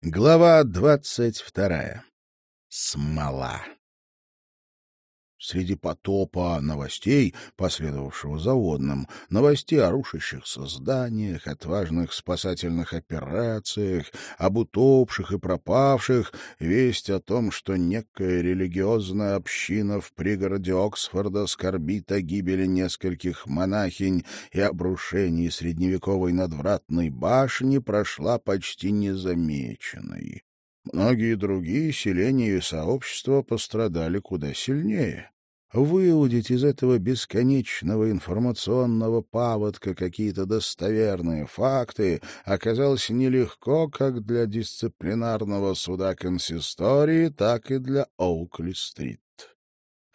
Глава двадцать вторая. Смола. Среди потопа новостей, последовавшего за водным, новостей о рушащихся зданиях, отважных спасательных операциях, об утопших и пропавших, весть о том, что некая религиозная община в пригороде Оксфорда скорбит о гибели нескольких монахинь и обрушении средневековой надвратной башни, прошла почти незамеченной. Многие другие селения и сообщества пострадали куда сильнее. Выудить из этого бесконечного информационного паводка какие-то достоверные факты оказалось нелегко как для дисциплинарного суда консистории, так и для Оукли-стрит.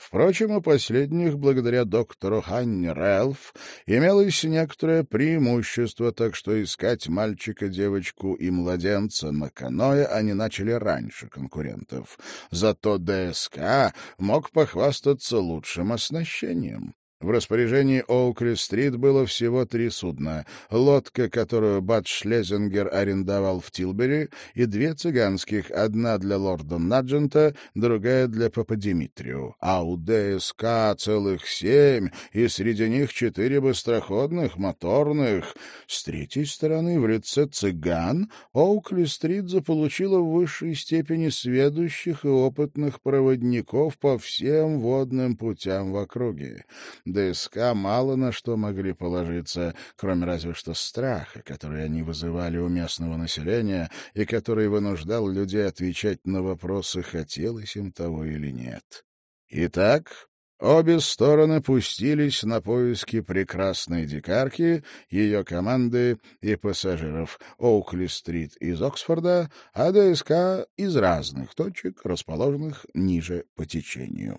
Впрочем, у последних, благодаря доктору Ханне Рэлф, имелось некоторое преимущество, так что искать мальчика, девочку и младенца на каное они начали раньше конкурентов. Зато ДСК мог похвастаться лучшим оснащением. В распоряжении Оукли-стрит было всего три судна. Лодка, которую Бат Шлезингер арендовал в Тилбери, и две цыганских, одна для лорда Наджента, другая для Папа Димитрию. А у ДСК целых семь, и среди них четыре быстроходных, моторных. С третьей стороны, в лице цыган, Оукли-стрит заполучила в высшей степени сведущих и опытных проводников по всем водным путям в округе. ДСК мало на что могли положиться, кроме разве что страха, который они вызывали у местного населения и который вынуждал людей отвечать на вопросы, хотелось им того или нет. Итак, Обе стороны пустились на поиски прекрасной дикарки, ее команды и пассажиров Оукли-стрит из Оксфорда, а ДСК из разных точек, расположенных ниже по течению.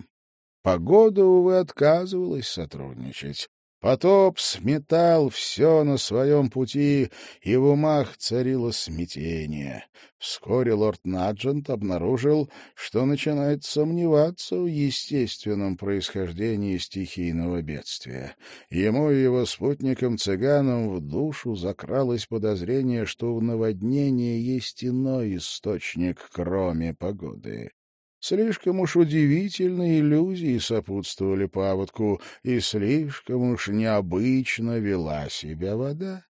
Погода, увы, отказывалась сотрудничать. Потоп сметал все на своем пути, и в умах царило смятение. Вскоре лорд Наджент обнаружил, что начинает сомневаться в естественном происхождении стихийного бедствия. Ему и его спутникам-цыганам в душу закралось подозрение, что в наводнении есть иной источник, кроме погоды. Слишком уж удивительные иллюзии сопутствовали паводку, и слишком уж необычно вела себя вода.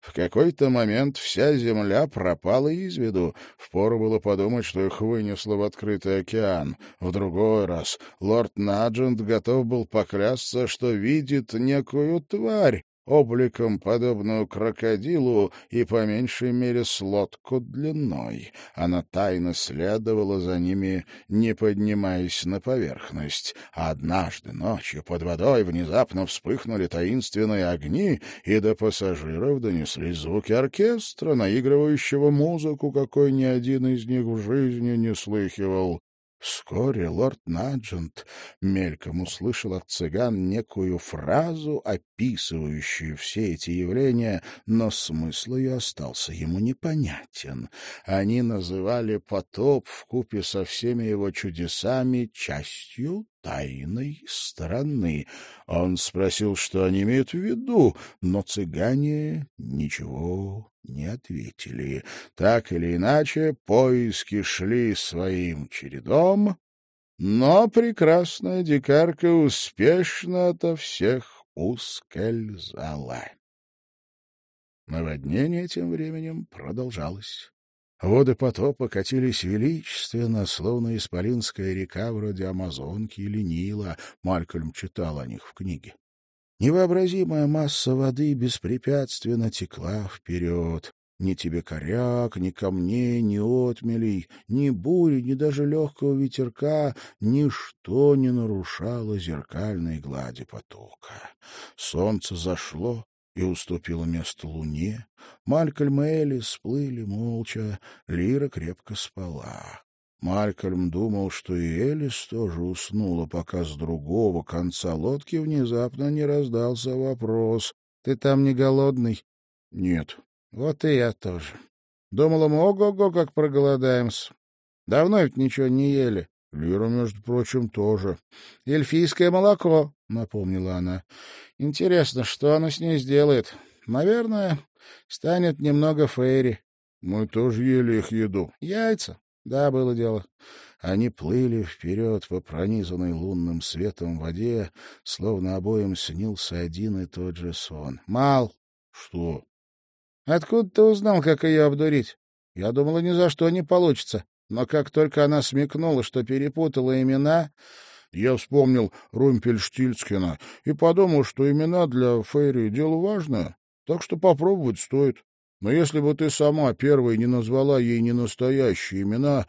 В какой-то момент вся земля пропала из виду. Впору было подумать, что их вынесло в открытый океан. В другой раз лорд Наджент готов был поклясться, что видит некую тварь, обликом подобную крокодилу и по меньшей мере с лодку длиной. Она тайно следовала за ними, не поднимаясь на поверхность. А однажды ночью под водой внезапно вспыхнули таинственные огни, и до пассажиров донеслись звуки оркестра, наигрывающего музыку, какой ни один из них в жизни не слыхивал. Вскоре лорд Наджент мельком услышал от цыган некую фразу, описывающую все эти явления, но смысл ее остался ему непонятен. Они называли потоп вкупе со всеми его чудесами частью тайной стороны. Он спросил, что они имеют в виду, но цыгане ничего не ответили. Так или иначе, поиски шли своим чередом, но прекрасная дикарка успешно ото всех ускользала. Наводнение тем временем продолжалось. Воды потопа катились величественно, словно исполинская река вроде Амазонки или Нила. Малькольм читал о них в книге. Невообразимая масса воды беспрепятственно текла вперед. Ни тебе коряк, ни камней, ни отмелей, ни бури, ни даже легкого ветерка — ничто не нарушало зеркальной глади потока. Солнце зашло, и уступила место луне. Малькольм и Элли сплыли молча, Лира крепко спала. Малькольм думал, что и Элис тоже уснула, пока с другого конца лодки внезапно не раздался вопрос. — Ты там не голодный? — Нет. — Вот и я тоже. Думала, мы ого-го как проголодаемся. Давно ведь ничего не ели. Лира, между прочим, тоже. — Эльфийское молоко, — напомнила она. — Интересно, что оно с ней сделает? Наверное, станет немного фейри. Мы тоже ели их еду. Яйца? Да, было дело. Они плыли вперед по пронизанной лунным светом воде, словно обоим снился один и тот же сон. Мал. Что? Откуда ты узнал, как ее обдурить? Я думала, ни за что не получится. Но как только она смекнула, что перепутала имена... Я вспомнил Румпельштильцкина и подумал, что имена для Фейри — дело важное, так что попробовать стоит. Но если бы ты сама первой не назвала ей ненастоящие имена,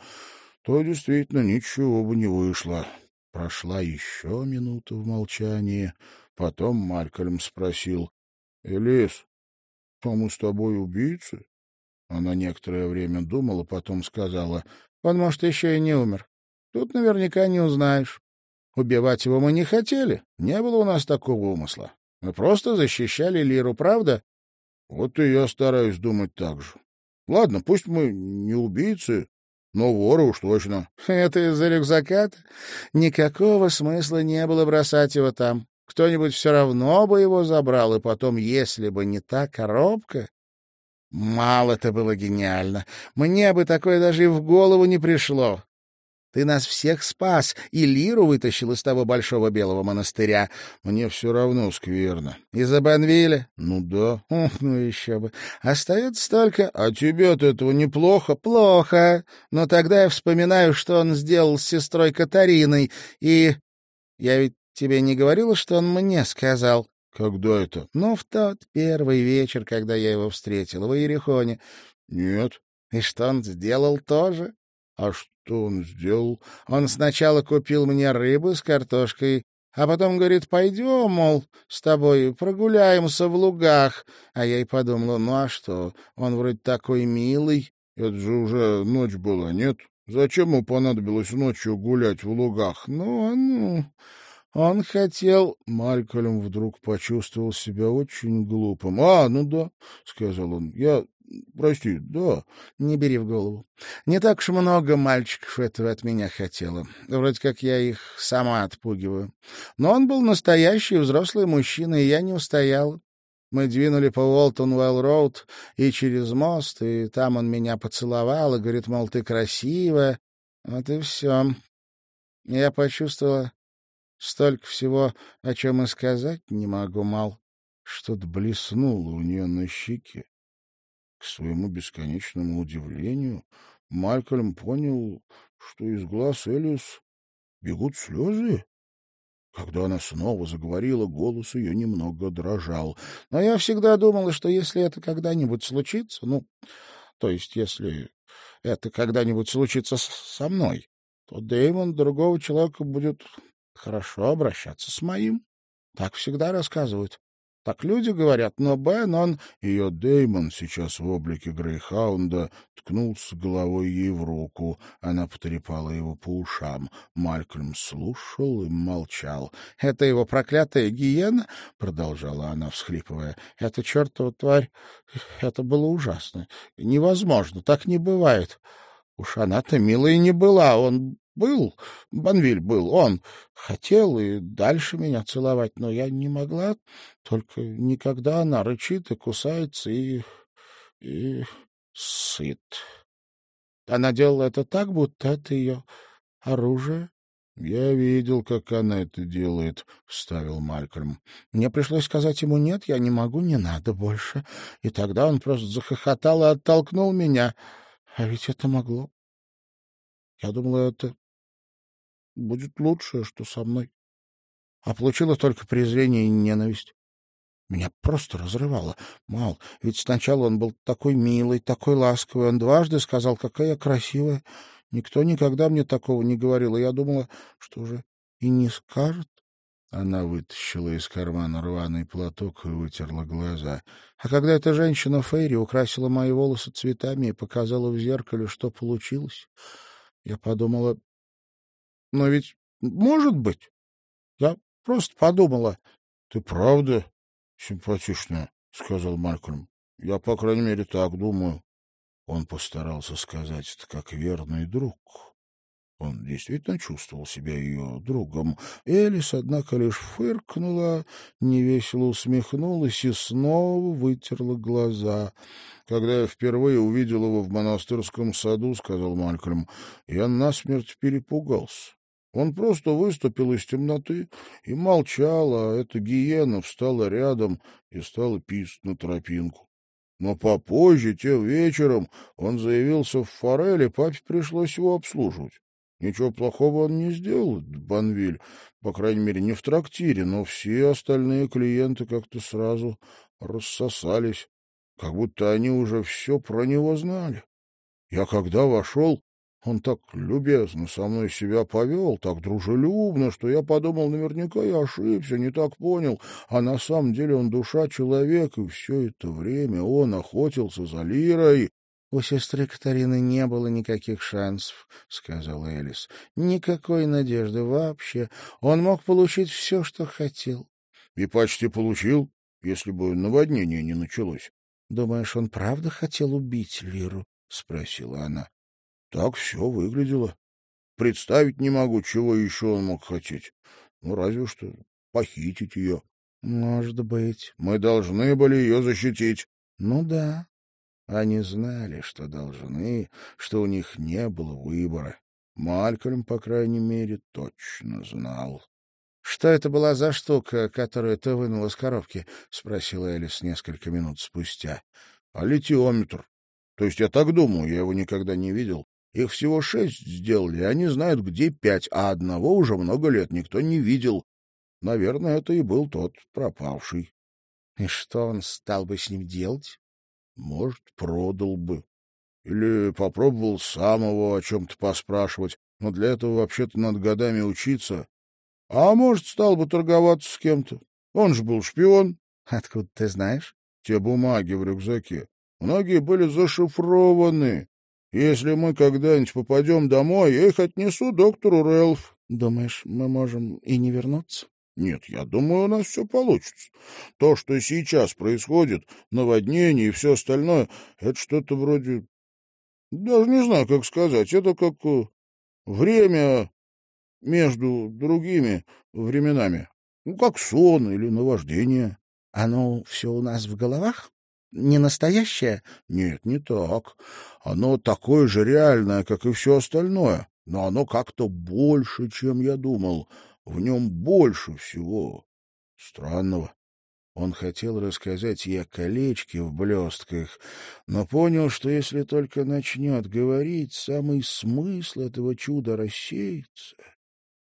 то действительно ничего бы не вышло. Прошла еще минута в молчании. Потом Малькольм спросил. — Элис, а мы с тобой убийцы? Она некоторое время думала, потом сказала. — Он, может, еще и не умер. Тут наверняка не узнаешь. Убивать его мы не хотели. Не было у нас такого умысла. Мы просто защищали Лиру, правда? Вот и я стараюсь думать так же. Ладно, пусть мы не убийцы, но воры уж точно. Это из-за рюкзака -то? Никакого смысла не было бросать его там. Кто-нибудь все равно бы его забрал, и потом, если бы не та коробка... Мало это было гениально. Мне бы такое даже и в голову не пришло. Ты нас всех спас, и Лиру вытащил из того большого белого монастыря. Мне все равно скверно. Из-за Банвиля? Ну да. Ух, ну еще бы. Остается только... А тебе от этого неплохо? Плохо. Но тогда я вспоминаю, что он сделал с сестрой Катариной, и... Я ведь тебе не говорила, что он мне сказал? Когда это? Ну, в тот первый вечер, когда я его встретила в Иерихоне. Нет. И что он сделал тоже? А что он сделал? Он сначала купил мне рыбу с картошкой, а потом говорит, пойдем, мол, с тобой прогуляемся в лугах. А я и подумала, ну а что, он вроде такой милый. Это же уже ночь была, нет? Зачем ему понадобилось ночью гулять в лугах? Ну, он... Он хотел... Малькольм вдруг почувствовал себя очень глупым. — А, ну да, — сказал он, — я Прости, да. Не бери в голову. Не так уж много мальчиков этого от меня хотело. Вроде как я их сама отпугиваю. Но он был настоящий взрослый мужчина, и я не устояла. Мы двинули по Уолтон-Уэлл-Роуд и через мост, и там он меня поцеловал и говорит, мол, ты красивая. Вот и все. Я почувствовала столько всего, о чем и сказать не могу, Мал. Что-то блеснуло у нее на щеке. К своему бесконечному удивлению, Малькольм понял, что из глаз Элис бегут слезы. Когда она снова заговорила, голос ее немного дрожал. Но я всегда думала, что если это когда-нибудь случится, ну, то есть если это когда-нибудь случится со мной, то Дэймон другого человека будет хорошо обращаться с моим. Так всегда рассказывают. Так люди говорят, но Бен, он... Ее Деймон сейчас в облике Грейхаунда ткнулся головой ей в руку. Она потрепала его по ушам. Малькольм слушал и молчал. — Это его проклятая гиена? — продолжала она, всхлипывая. — Это чертова тварь. Это было ужасно. Невозможно. Так не бывает. Уж она-то милая не была. Он был, Банвиль был, он хотел и дальше меня целовать, но я не могла, только никогда она рычит и кусается и... и сыт. Она делала это так, будто это ее оружие. — Я видел, как она это делает, — вставил Малькольм. Мне пришлось сказать ему «нет, я не могу, не надо больше». И тогда он просто захохотал и оттолкнул меня. А ведь это могло. Я думала, это будет лучшее, что со мной. А получила только презрение и ненависть. Меня просто разрывало. Мал, ведь сначала он был такой милый, такой ласковый. Он дважды сказал, какая я красивая. Никто никогда мне такого не говорил, и я думала, что уже и не скажет. Она вытащила из кармана рваный платок и вытерла глаза. А когда эта женщина Фейри украсила мои волосы цветами и показала в зеркале, что получилось, я подумала, но ведь может быть. Я просто подумала. — Ты правда симпатичная, — сказал Малькольм. — Я, по крайней мере, так думаю. Он постарался сказать это как верный друг. Он действительно чувствовал себя ее другом. Элис, однако, лишь фыркнула, невесело усмехнулась и снова вытерла глаза. «Когда я впервые увидел его в монастырском саду, — сказал Малькольм, — я насмерть перепугался. Он просто выступил из темноты и молчал, а эта гиена встала рядом и стала писать на тропинку. Но попозже, тем вечером, он заявился в форель, и папе пришлось его обслуживать. Ничего плохого он не сделал, Банвиль, по крайней мере, не в трактире, но все остальные клиенты как-то сразу рассосались, как будто они уже все про него знали. Я когда вошел, он так любезно со мной себя повел, так дружелюбно, что я подумал, наверняка я ошибся, не так понял, а на самом деле он душа человека, и все это время он охотился за Лирой, — У сестры Катарины не было никаких шансов, — сказала Элис. — Никакой надежды вообще. Он мог получить все, что хотел. — И почти получил, если бы наводнение не началось. — Думаешь, он правда хотел убить Лиру? — спросила она. — Так все выглядело. Представить не могу, чего еще он мог хотеть. Ну, разве что похитить ее. — Может быть. — Мы должны были ее защитить. — Ну да, они знали, что должны, что у них не было выбора. Малькольм, по крайней мере, точно знал. — Что это была за штука, которую ты вынул из коробки? — спросила Элис несколько минут спустя. — А литиометр. То есть я так думаю, я его никогда не видел. Их всего шесть сделали, они знают, где пять, а одного уже много лет никто не видел. Наверное, это и был тот пропавший. — И что он стал бы с ним делать? Может, продал бы. Или попробовал самого о чем-то поспрашивать, но для этого вообще-то надо годами учиться. А может, стал бы торговаться с кем-то. Он же был шпион. Откуда ты знаешь? Те бумаги в рюкзаке. Многие были зашифрованы. Если мы когда-нибудь попадем домой, я их отнесу доктору Рэлф. Думаешь, мы можем и не вернуться? Нет, я думаю, у нас все получится. То, что сейчас происходит, наводнение и все остальное, это что-то вроде... Даже не знаю, как сказать. Это как э, время между другими временами. Ну, как сон или наваждение. Оно все у нас в головах? Не настоящее? Нет, не так. Оно такое же реальное, как и все остальное. Но оно как-то больше, чем я думал. В нем больше всего странного. Он хотел рассказать ей о колечке в блестках, но понял, что если только начнет говорить, самый смысл этого чуда рассеется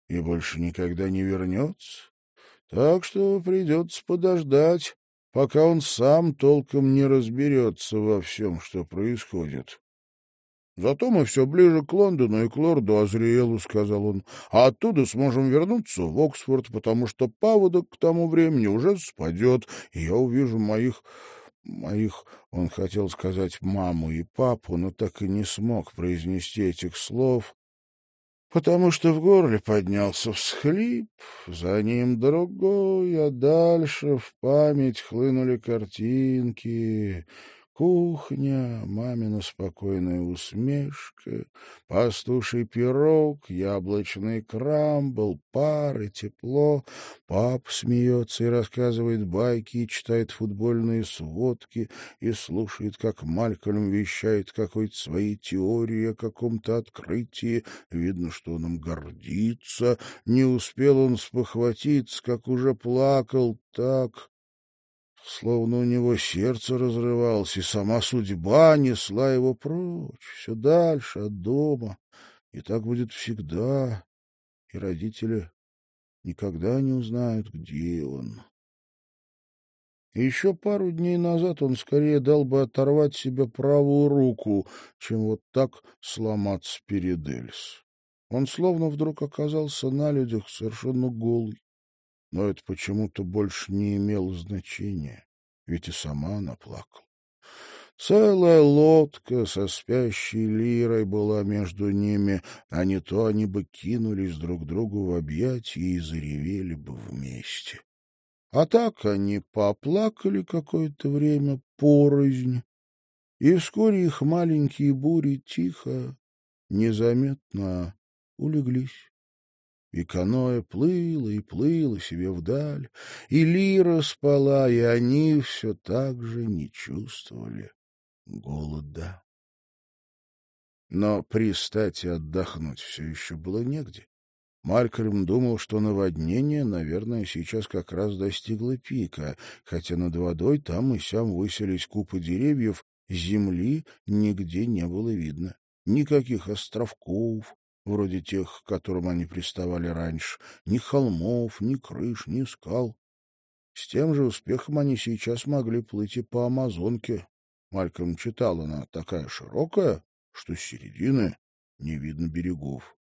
и больше никогда не вернется. Так что придется подождать, пока он сам толком не разберется во всем, что происходит. Зато мы все ближе к Лондону и к лорду Азриэлу, — сказал он, — а оттуда сможем вернуться в Оксфорд, потому что паводок к тому времени уже спадет, и я увижу моих... моих... Он хотел сказать маму и папу, но так и не смог произнести этих слов, потому что в горле поднялся всхлип, за ним другой, а дальше в память хлынули картинки — Кухня, мамина спокойная усмешка, пастуший пирог, яблочный крамбл, пар и тепло. Пап смеется и рассказывает байки, и читает футбольные сводки, и слушает, как Малькольм вещает какой-то своей теории о каком-то открытии. Видно, что он им гордится. Не успел он спохватиться, как уже плакал так, Словно у него сердце разрывалось, и сама судьба несла его прочь, все дальше от дома. И так будет всегда, и родители никогда не узнают, где он. И еще пару дней назад он скорее дал бы оторвать себе правую руку, чем вот так сломаться перед Эльс. Он словно вдруг оказался на людях совершенно голый но это почему-то больше не имело значения, ведь и сама она плакала. Целая лодка со спящей лирой была между ними, а не то они бы кинулись друг другу в объятия и заревели бы вместе. А так они поплакали какое-то время порознь, и вскоре их маленькие бури тихо, незаметно улеглись. И каноэ плыло и плыло себе вдаль, и лира спала, и они все так же не чувствовали голода. Но пристать и отдохнуть все еще было негде. Малькольм думал, что наводнение, наверное, сейчас как раз достигло пика, хотя над водой там и сям выселись купы деревьев, земли нигде не было видно. Никаких островков, вроде тех, к которым они приставали раньше, ни холмов, ни крыш, ни скал. С тем же успехом они сейчас могли плыть и по Амазонке. Малькольм читал, она такая широкая, что с середины не видно берегов.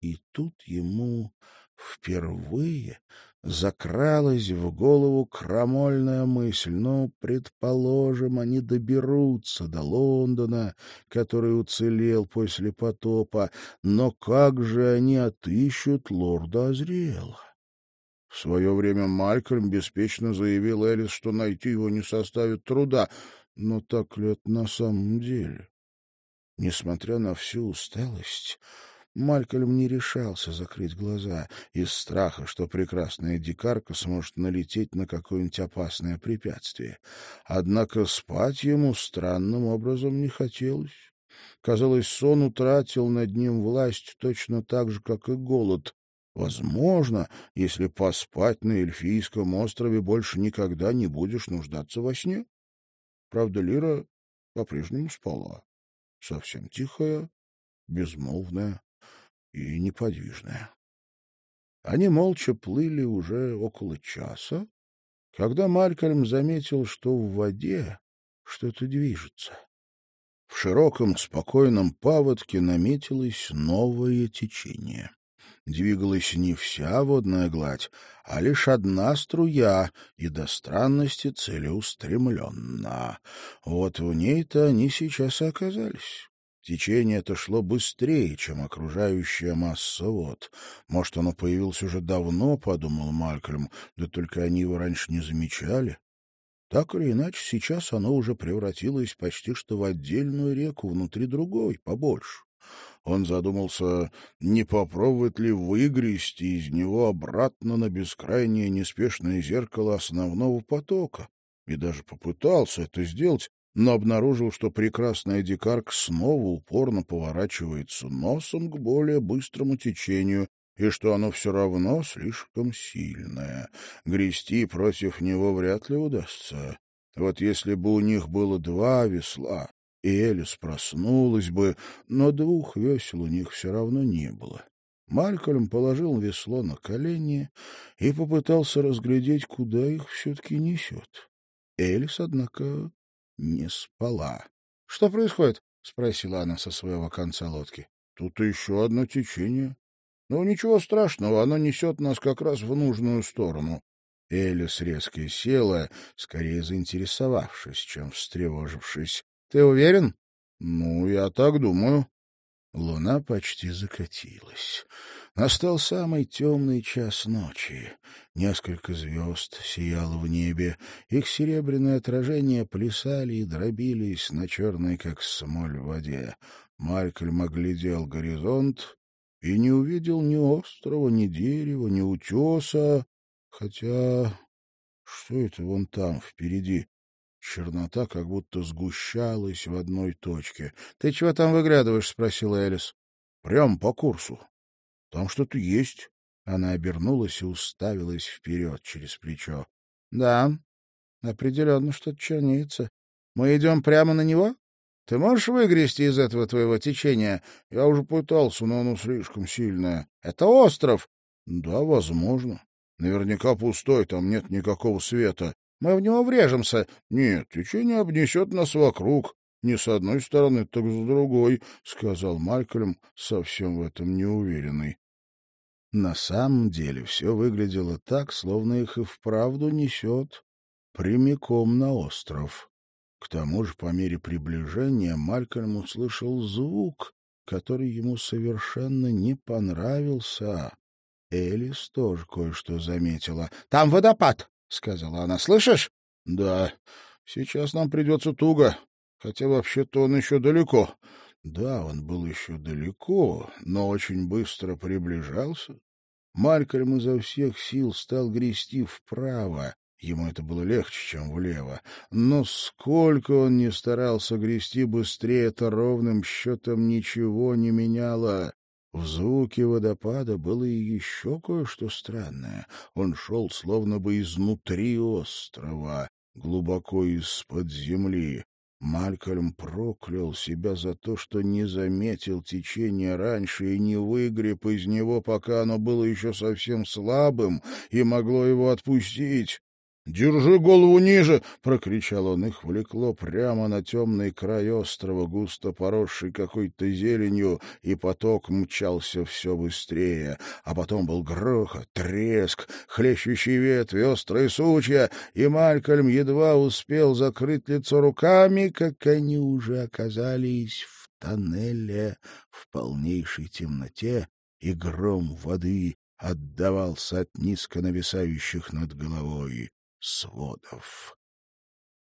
И тут ему впервые закралась в голову крамольная мысль. Ну, предположим, они доберутся до Лондона, который уцелел после потопа, но как же они отыщут лорда Азриэла? В свое время Малькольм беспечно заявил Элис, что найти его не составит труда, но так ли это на самом деле? Несмотря на всю усталость, Малькольм не решался закрыть глаза из страха, что прекрасная дикарка сможет налететь на какое-нибудь опасное препятствие. Однако спать ему странным образом не хотелось. Казалось, сон утратил над ним власть точно так же, как и голод. Возможно, если поспать на эльфийском острове, больше никогда не будешь нуждаться во сне. Правда, Лира по-прежнему спала. Совсем тихая, безмолвная и неподвижная. Они молча плыли уже около часа, когда Малькольм заметил, что в воде что-то движется. В широком спокойном паводке наметилось новое течение двигалась не вся водная гладь, а лишь одна струя и до странности целеустремленно. Вот в ней-то они сейчас и оказались. Течение это шло быстрее, чем окружающая масса вод. Может, оно появилось уже давно, — подумал Малькольм, — да только они его раньше не замечали. Так или иначе, сейчас оно уже превратилось почти что в отдельную реку внутри другой, побольше. Он задумался, не попробовать ли выгрести из него обратно на бескрайнее неспешное зеркало основного потока. И даже попытался это сделать, но обнаружил, что прекрасная дикарка снова упорно поворачивается носом к более быстрому течению, и что оно все равно слишком сильное. Грести против него вряд ли удастся. Вот если бы у них было два весла, и Элис проснулась бы, но двух весел у них все равно не было. Малькольм положил весло на колени и попытался разглядеть, куда их все-таки несет. Элис, однако, не спала. — Что происходит? — спросила она со своего конца лодки. — Тут еще одно течение. Ну, ничего страшного, оно несет нас как раз в нужную сторону. Элис резко села, скорее заинтересовавшись, чем встревожившись. Ты уверен? Ну, я так думаю. Луна почти закатилась. Настал самый темный час ночи. Несколько звезд сияло в небе. Их серебряное отражение плясали и дробились на черной, как смоль в воде. Малькольм оглядел горизонт и не увидел ни острова, ни дерева, ни утеса. Хотя... Что это вон там, впереди? Чернота как будто сгущалась в одной точке. — Ты чего там выглядываешь? — спросила Элис. — Прям по курсу. Там что-то есть. Она обернулась и уставилась вперед через плечо. — Да, определенно что-то чернеется. Мы идем прямо на него? Ты можешь выгрести из этого твоего течения? Я уже пытался, но оно слишком сильное. Это остров? Да, возможно. Наверняка пустой, там нет никакого света. Мы в него врежемся. Нет, течение обнесет нас вокруг. Не с одной стороны, так с другой, — сказал Малькольм, совсем в этом неуверенный. На самом деле все выглядело так, словно их и вправду несет прямиком на остров. К тому же, по мере приближения, Малькольм услышал звук, который ему совершенно не понравился. Элис тоже кое-что заметила. — Там водопад! — сказала она. — Слышишь? — Да. Сейчас нам придется туго, хотя вообще-то он еще далеко. Да, он был еще далеко, но очень быстро приближался. Малькольм изо всех сил стал грести вправо. Ему это было легче, чем влево. Но сколько он ни старался грести быстрее, это ровным счетом ничего не меняло. В звуке водопада было и еще кое-что странное. Он шел словно бы изнутри острова, глубоко из-под земли. Малькольм проклял себя за то, что не заметил течение раньше и не выгреб из него, пока оно было еще совсем слабым и могло его отпустить. «Держи голову ниже!» — прокричал он. Их влекло прямо на темный край острова, густо поросший какой-то зеленью, и поток мчался все быстрее. А потом был грохот, треск, хлещущие ветви, острые сучья, и Малькольм едва успел закрыть лицо руками, как они уже оказались в тоннеле в полнейшей темноте, и гром воды отдавался от низко нависающих над головой сводов.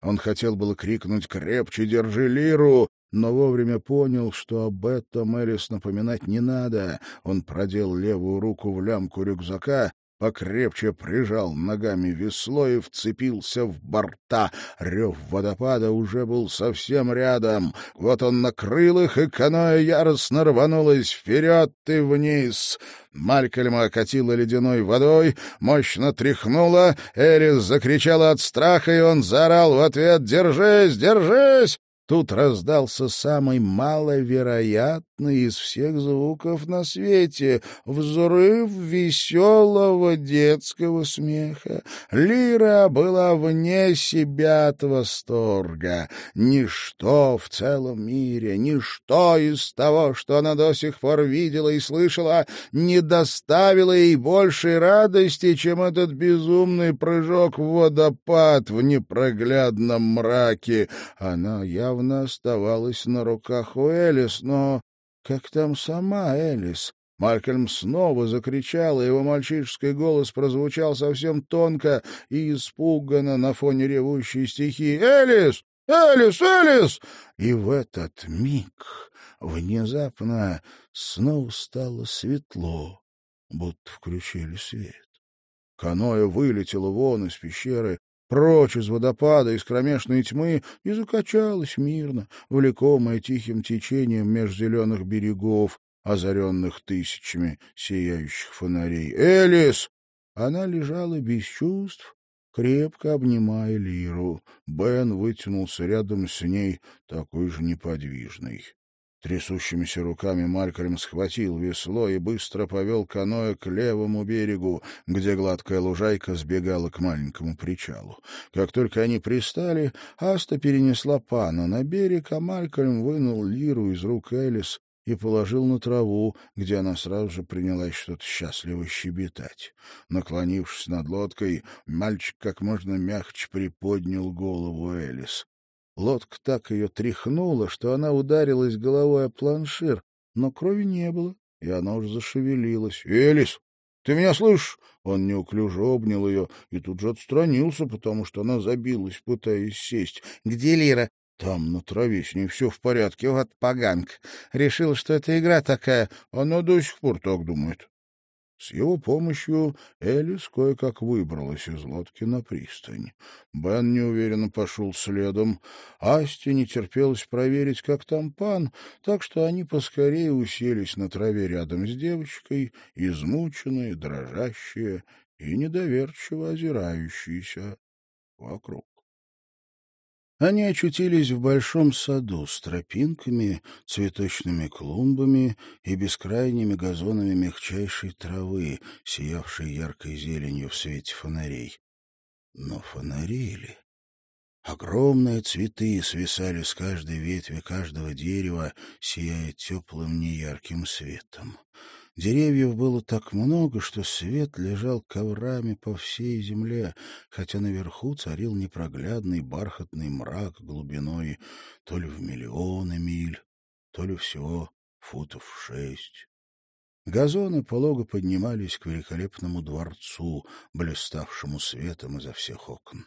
Он хотел было крикнуть «Крепче держи лиру!», но вовремя понял, что об этом Элис напоминать не надо. Он продел левую руку в лямку рюкзака покрепче прижал ногами весло и вцепился в борта. Рев водопада уже был совсем рядом. Вот он накрыл их, и каноэ яростно рванулось вперед и вниз. Малькольма окатила ледяной водой, мощно тряхнула, Эрис закричала от страха, и он заорал в ответ «Держись, держись!» Тут раздался самый маловероятный из всех звуков на свете — взрыв веселого детского смеха. Лира была вне себя от восторга. Ничто в целом мире, ничто из того, что она до сих пор видела и слышала, не доставило ей большей радости, чем этот безумный прыжок в водопад в непроглядном мраке. Она явно оставалась на руках у Элис, но как там сама Элис? Малькольм снова закричал, и его мальчишеский голос прозвучал совсем тонко и испуганно на фоне ревущей стихии. «Элис! Элис! Элис!» И в этот миг внезапно снова стало светло, будто включили свет. Каноэ вылетело вон из пещеры, прочь из водопада, из кромешной тьмы, и закачалась мирно, влекомая тихим течением меж зеленых берегов, озаренных тысячами сияющих фонарей. «Элис!» Она лежала без чувств, крепко обнимая Лиру. Бен вытянулся рядом с ней, такой же неподвижный. Трясущимися руками Малькольм схватил весло и быстро повел каноэ к левому берегу, где гладкая лужайка сбегала к маленькому причалу. Как только они пристали, Аста перенесла пану на берег, а Малькольм вынул лиру из рук Элис и положил на траву, где она сразу же принялась что-то счастливо щебетать. Наклонившись над лодкой, мальчик как можно мягче приподнял голову Элис. Лодка так ее тряхнула, что она ударилась головой о планшир, но крови не было, и она уже зашевелилась. — Элис, ты меня слышишь? Он неуклюже обнял ее и тут же отстранился, потому что она забилась, пытаясь сесть. — Где Лира? — Там, на траве, с ней все в порядке. — Вот поганка. Решил, что это игра такая. Она до сих пор так думает. С его помощью Элис кое-как выбралась из лодки на пристань. Бен неуверенно пошел следом. Асте не терпелось проверить, как там пан, так что они поскорее уселись на траве рядом с девочкой, измученные, дрожащие и недоверчиво озирающиеся вокруг. Они очутились в большом саду с тропинками, цветочными клумбами и бескрайними газонами мягчайшей травы, сиявшей яркой зеленью в свете фонарей. Но фонари ли? Огромные цветы свисали с каждой ветви каждого дерева, сияя теплым неярким светом. Деревьев было так много, что свет лежал коврами по всей земле, хотя наверху царил непроглядный бархатный мрак глубиной то ли в миллионы миль, то ли всего футов шесть. Газоны полого поднимались к великолепному дворцу, блиставшему светом изо всех окон.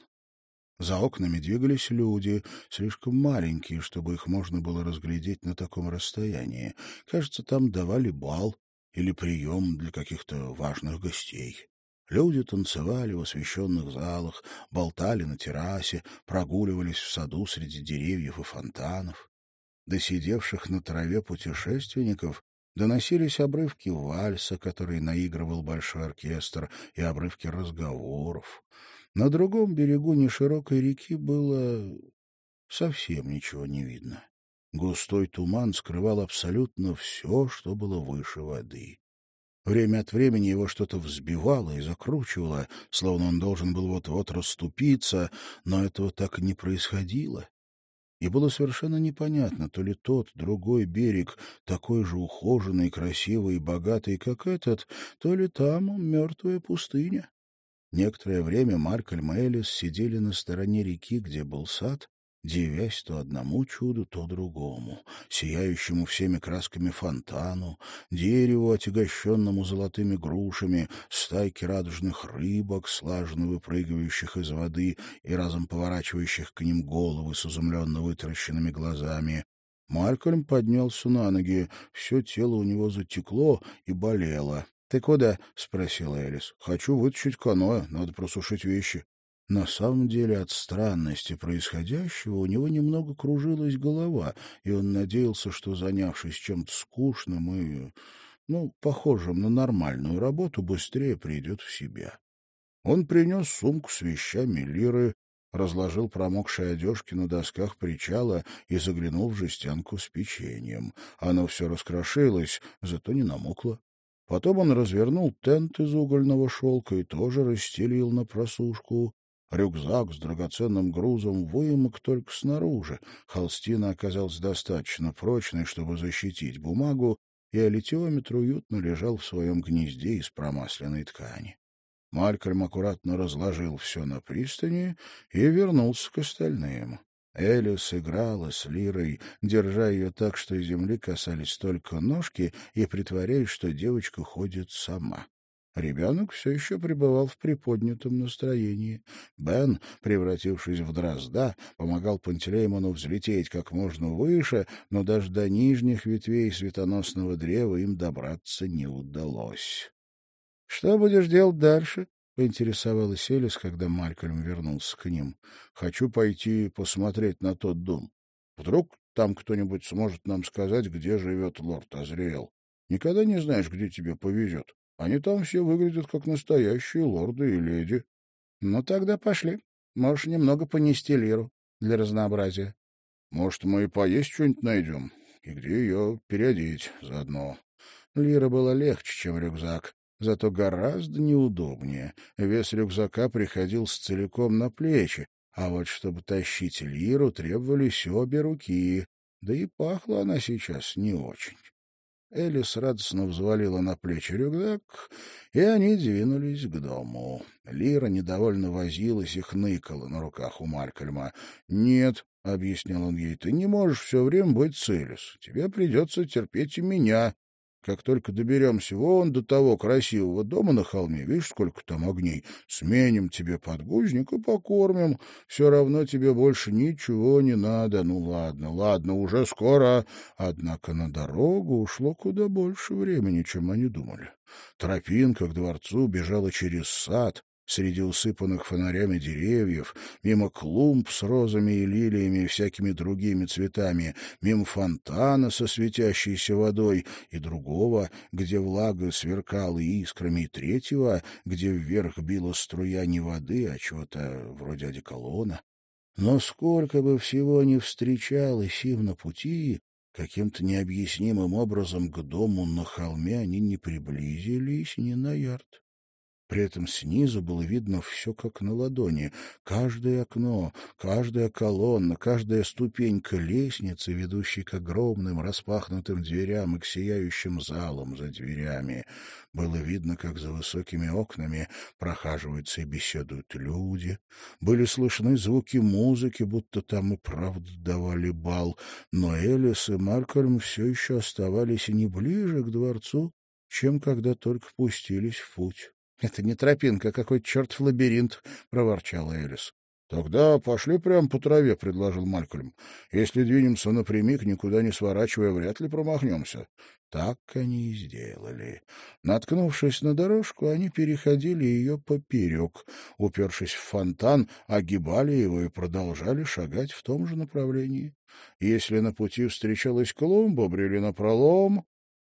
За окнами двигались люди, слишком маленькие, чтобы их можно было разглядеть на таком расстоянии. Кажется, там давали бал или прием для каких-то важных гостей. Люди танцевали в освещенных залах, болтали на террасе, прогуливались в саду среди деревьев и фонтанов. До сидевших на траве путешественников доносились обрывки вальса, который наигрывал большой оркестр, и обрывки разговоров. На другом берегу неширокой реки было совсем ничего не видно. Густой туман скрывал абсолютно все, что было выше воды. Время от времени его что-то взбивало и закручивало, словно он должен был вот-вот расступиться, но этого так и не происходило. И было совершенно непонятно, то ли тот, другой берег, такой же ухоженный, красивый и богатый, как этот, то ли там мертвая пустыня. Некоторое время Маркельм и Элис сидели на стороне реки, где был сад, дивясь то одному чуду, то другому, сияющему всеми красками фонтану, дереву, отягощенному золотыми грушами, стайке радужных рыбок, слаженно выпрыгивающих из воды и разом поворачивающих к ним головы с изумленно вытаращенными глазами. Малькольм поднялся на ноги, все тело у него затекло и болело. — Ты куда? — спросила Элис. — Хочу вытащить каноэ, надо просушить вещи. На самом деле от странности происходящего у него немного кружилась голова, и он надеялся, что, занявшись чем-то скучным и, ну, похожим на нормальную работу, быстрее придет в себя. Он принес сумку с вещами Лиры, разложил промокшие одежки на досках причала и заглянул в жестянку с печеньем. Оно все раскрошилось, зато не намокло. Потом он развернул тент из угольного шелка и тоже расстелил на просушку. Рюкзак с драгоценным грузом вымок только снаружи. Холстина оказалась достаточно прочной, чтобы защитить бумагу, и аллитиометр уютно лежал в своем гнезде из промасленной ткани. Малькольм аккуратно разложил все на пристани и вернулся к остальным. Элис играла с Лирой, держа ее так, что земли касались только ножки, и притворяясь, что девочка ходит сама. Ребенок все еще пребывал в приподнятом настроении. Бен, превратившись в дрозда, помогал Пантелеймону взлететь как можно выше, но даже до нижних ветвей светоносного древа им добраться не удалось. — Что будешь делать дальше? — поинтересовалась Элис, когда Малькольм вернулся к ним. — Хочу пойти посмотреть на тот дом. Вдруг там кто-нибудь сможет нам сказать, где живет лорд Азриэл. Никогда не знаешь, где тебе повезет. Они там все выглядят как настоящие лорды и леди. Ну, тогда пошли. Можешь немного понести лиру для разнообразия. Может, мы и поесть что-нибудь найдем, и где ее переодеть заодно. Лира была легче, чем рюкзак, зато гораздо неудобнее. Вес рюкзака приходился целиком на плечи, а вот чтобы тащить лиру, требовались обе руки, да и пахла она сейчас не очень. Элис радостно взвалила на плечи рюкзак, и они двинулись к дому. Лира недовольно возилась и хныкала на руках у Малькольма. — Нет, — объяснил он ей, — ты не можешь все время быть с Элис. Тебе придется терпеть и меня. Как только доберемся вон до того красивого дома на холме, видишь, сколько там огней, сменим тебе подгузник и покормим. Все равно тебе больше ничего не надо. Ну ладно, ладно, уже скоро. Однако на дорогу ушло куда больше времени, чем они думали. Тропинка к дворцу бежала через сад, среди усыпанных фонарями деревьев, мимо клумб с розами и лилиями и всякими другими цветами, мимо фонтана со светящейся водой и другого, где влага сверкала искрами, и третьего, где вверх била струя не воды, а чего-то вроде одеколона. Но сколько бы всего ни встречалось им на пути, каким-то необъяснимым образом к дому на холме они не приблизились ни на ярд. При этом снизу было видно все как на ладони. Каждое окно, каждая колонна, каждая ступенька лестницы, ведущей к огромным распахнутым дверям и к сияющим залам за дверями. Было видно, как за высокими окнами прохаживаются и беседуют люди. Были слышны звуки музыки, будто там и правда давали бал. Но Элис и Маркольм все еще оставались и не ближе к дворцу, чем когда только пустились в путь. — Это не тропинка, а какой чертов лабиринт, — проворчала Элис. — Тогда пошли прямо по траве, — предложил Малькольм. Если двинемся напрямик, никуда не сворачивая, вряд ли промахнемся. Так они и сделали. Наткнувшись на дорожку, они переходили ее поперек. Упершись в фонтан, огибали его и продолжали шагать в том же направлении. Если на пути встречалась клумба, брели напролом,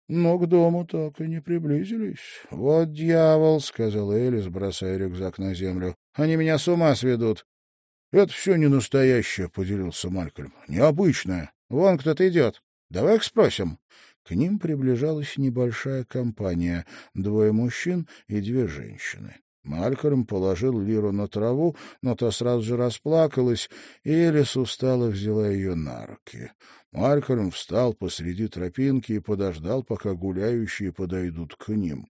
но к дому так и не приблизились. — Вот дьявол, — сказал Элис, бросая рюкзак на землю. — Они меня с ума сведут. — Это все не настоящее, — поделился Малькольм. — Необычное. Вон кто-то идет. Давай их спросим. К ним приближалась небольшая компания, двое мужчин и две женщины. Малькольм положил Лиру на траву, но та сразу же расплакалась, и Элис устало взяла ее на руки. Малькольм встал посреди тропинки и подождал, пока гуляющие подойдут к ним.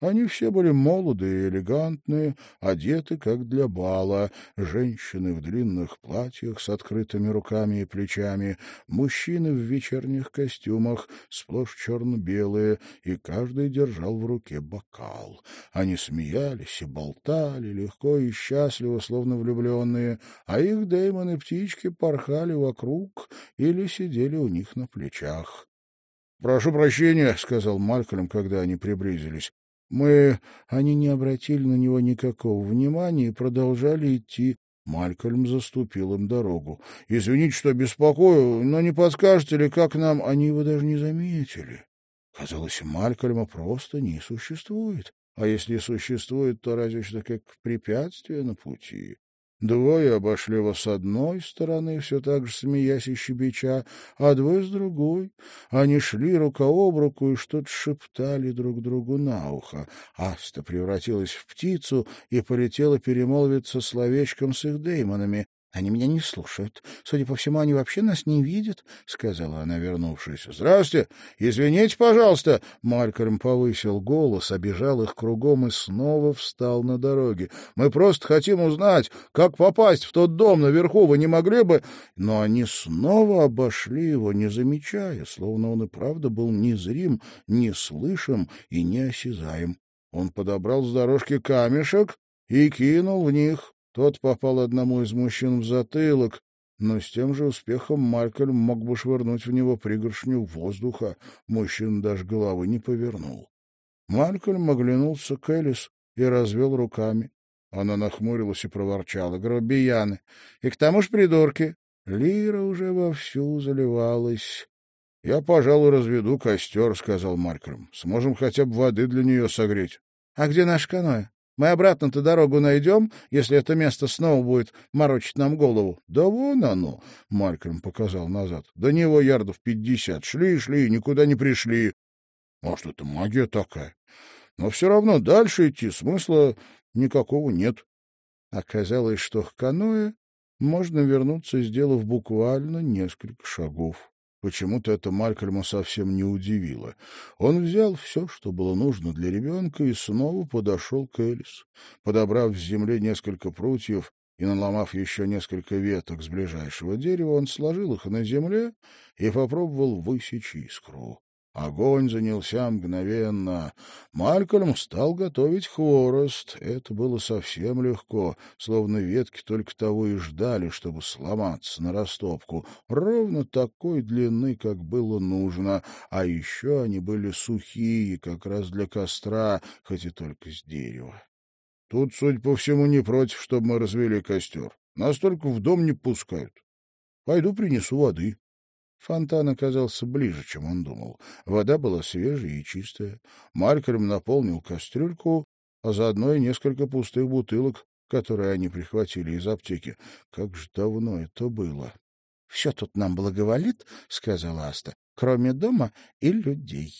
Они все были молодые и элегантные, одеты как для бала, женщины в длинных платьях с открытыми руками и плечами, мужчины в вечерних костюмах, сплошь черно-белые, и каждый держал в руке бокал. Они смеялись и болтали, легко и счастливо, словно влюбленные, а их дэймоны-птички порхали вокруг или сидели у них на плечах. — Прошу прощения, — сказал Малькольм, когда они приблизились. Мы... Они не обратили на него никакого внимания и продолжали идти. Малькольм заступил им дорогу. — Извините, что беспокою, но не подскажете ли, как нам... Они его даже не заметили. Казалось, Малькольма просто не существует. А если существует, то разве что как препятствие на пути. Двое обошли его с одной стороны, все так же смеясь и щебеча, а двое с другой. Они шли рука об руку и что-то шептали друг другу на ухо. Аста превратилась в птицу и полетела перемолвиться словечком с их деймонами. Они меня не слушают. Судя по всему, они вообще нас не видят, — сказала она, вернувшись. — Здравствуйте! Извините, пожалуйста! Малькольм повысил голос, обижал их кругом и снова встал на дороге. — Мы просто хотим узнать, как попасть в тот дом наверху. Вы не могли бы... Но они снова обошли его, не замечая, словно он и правда был незрим, неслышим и неосязаем. Он подобрал с дорожки камешек и кинул в них. Тот попал одному из мужчин в затылок, но с тем же успехом Малькольм мог бы швырнуть в него пригоршню воздуха. Мужчина даже головы не повернул. Малькольм оглянулся к Элис и развел руками. Она нахмурилась и проворчала. «Грубияны! И к тому же придурки!» Лира уже вовсю заливалась. — Я, пожалуй, разведу костер, — сказал Малькольм. — Сможем хотя бы воды для нее согреть. — А где наш каноэ? Мы обратно-то дорогу найдем, если это место снова будет морочить нам голову. — Да вон оно, — Малькольм показал назад. — До него ярдов пятьдесят. Шли-шли, никуда не пришли. Может, это магия такая? Но все равно дальше идти смысла никакого нет. Оказалось, что к каноэ можно вернуться, сделав буквально несколько шагов. Почему-то это Малькольма совсем не удивило. Он взял все, что было нужно для ребенка, и снова подошел к Элис. Подобрав с земли несколько прутьев и наломав еще несколько веток с ближайшего дерева, он сложил их на земле и попробовал высечь искру. Огонь занялся мгновенно. Малькольм стал готовить хворост. Это было совсем легко, словно ветки только того и ждали, чтобы сломаться на растопку. Ровно такой длины, как было нужно. А еще они были сухие, как раз для костра, хоть и только с дерева. Тут, судя по всему, не против, чтобы мы развели костер. Нас только в дом не пускают. Пойду принесу воды. Фонтан оказался ближе, чем он думал. Вода была свежая и чистая. Малькольм наполнил кастрюльку, а заодно и несколько пустых бутылок, которые они прихватили из аптеки. Как же давно это было! — Все тут нам благоволит, — сказала Аста, — кроме дома и людей.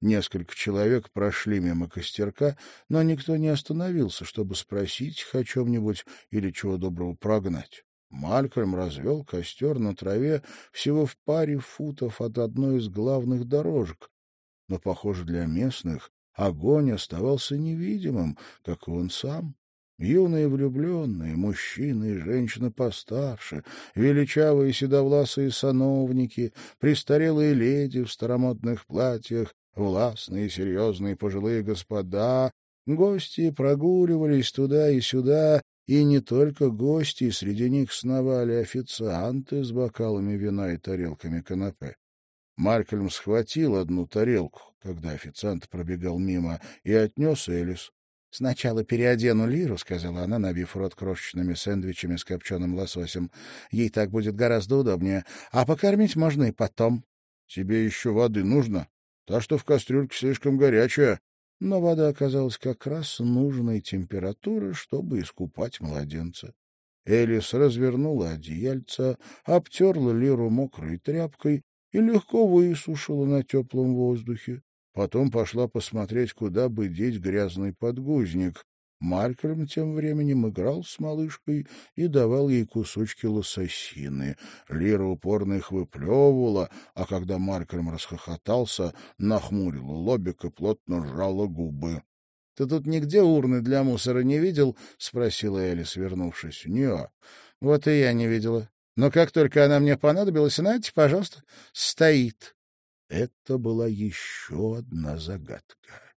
Несколько человек прошли мимо костерка, но никто не остановился, чтобы спросить их о чем-нибудь или чего доброго прогнать. Малькольм развел костер на траве всего в паре футов от одной из главных дорожек. Но, похоже, для местных огонь оставался невидимым, как и он сам. Юные влюбленные, мужчины и женщины постарше, величавые седовласые сановники, престарелые леди в старомодных платьях, властные и серьезные пожилые господа, гости прогуливались туда и сюда, И не только гости, среди них сновали официанты с бокалами вина и тарелками канапе. Маркельм схватил одну тарелку, когда официант пробегал мимо, и отнес Элис. — Сначала переодену Лиру, — сказала она, набив рот крошечными сэндвичами с копченым лососем. — Ей так будет гораздо удобнее. А покормить можно и потом. — Тебе еще воды нужно? Та, что в кастрюльке слишком горячая. Но вода оказалась как раз нужной температуры, чтобы искупать младенца. Элис развернула одеяльце, обтерла Лиру мокрой тряпкой и легко высушила на теплом воздухе. Потом пошла посмотреть, куда бы деть грязный подгузник. Малькольм тем временем играл с малышкой и давал ей кусочки лососины. Лира упорно их выплевывала, а когда Малькольм расхохотался, нахмурила лобик и плотно сжала губы. — Ты тут нигде урны для мусора не видел? — спросила Элис, вернувшись. — Не. — Вот и я не видела. Но как только она мне понадобилась, знаете, пожалуйста, стоит. Это была еще одна загадка.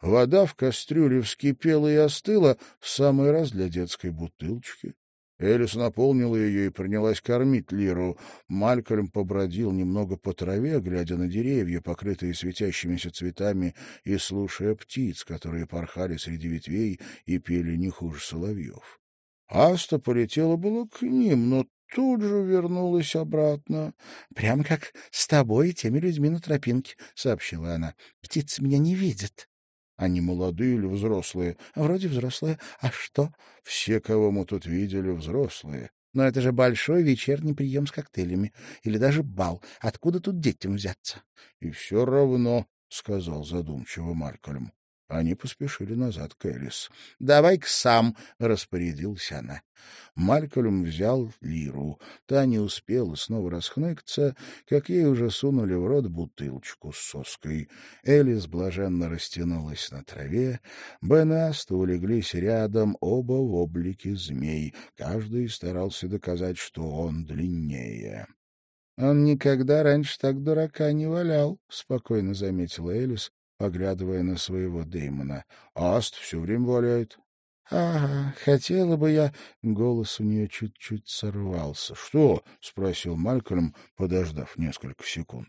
Вода в кастрюле вскипела и остыла в самый раз для детской бутылочки. Элис наполнила ее и принялась кормить Лиру. Малькольм побродил немного по траве, глядя на деревья, покрытые светящимися цветами, и слушая птиц, которые порхали среди ветвей и пели не хуже соловьев. Аста полетела было к ним, но тут же вернулась обратно. — Прямо как с тобой и теми людьми на тропинке, — сообщила она. — Птицы меня не видят. — Они молодые или взрослые? — Вроде взрослые. А что? — Все, кого мы тут видели, взрослые. Но это же большой вечерний прием с коктейлями. Или даже бал. Откуда тут детям взяться? — И все равно, — сказал задумчиво Маркольм. Они поспешили назад к Элис. — Давай-ка сам, — распорядилась она. Малькольм взял лиру. Та не успела снова расхныкаться, как ей уже сунули в рот бутылочку с соской. Элис блаженно растянулась на траве. Бен и Аста улеглись рядом, оба в облике змей. Каждый старался доказать, что он длиннее. — Он никогда раньше так дурака не валял, — спокойно заметила Элис, поглядывая на своего Дэймона. «Аст все время валяет». «Ага, хотела бы я...» Голос у нее чуть-чуть сорвался. «Что?» — спросил Малькольм, подождав несколько секунд.